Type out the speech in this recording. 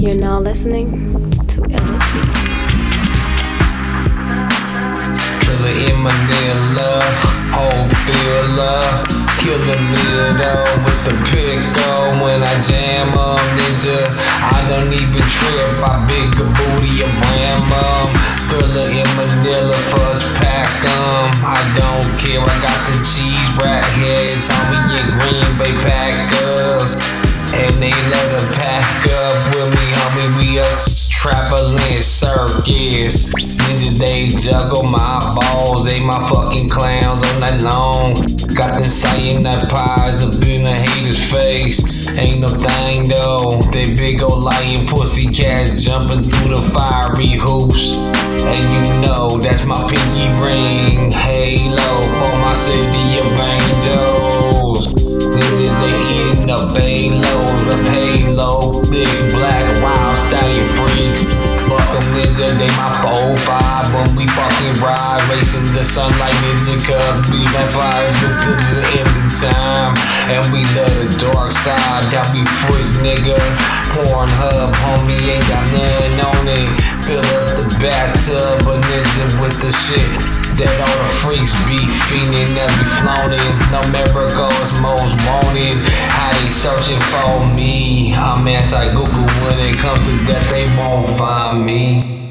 listening to Ella Beats. Triller in Manila, whole filler. Kill the middle with the pickle when I jam 'em, ninja. I don't even trip, I big a booty and ram 'em. Thriller in Manila, first pack 'em. I don't care, I got the cheese rat heads on me in Green circus. Ninja, they juggle my balls. They my fucking clowns on that long. Got them saying that pies up in the hater's face. Ain't no thing though. They big old lying pussy cats jumping through the fiery hoops. And you know that's my pinky ring. Halo for my city of angels. Ninja, they eating up halo. 'Em they my 4-5 when we fucking ride. Racing the sunlight ninja cuz we vampires until the end of time. And we love the dark side, that we freak nigga. Pornhub, homie, ain't got nothing on it. Fill up the bathtub, a ninja with the shit that all the freaks be fiending as we floating. No miracles, most wanted. How they searching for me? I'm anti Google when it comes to that, they won't find me.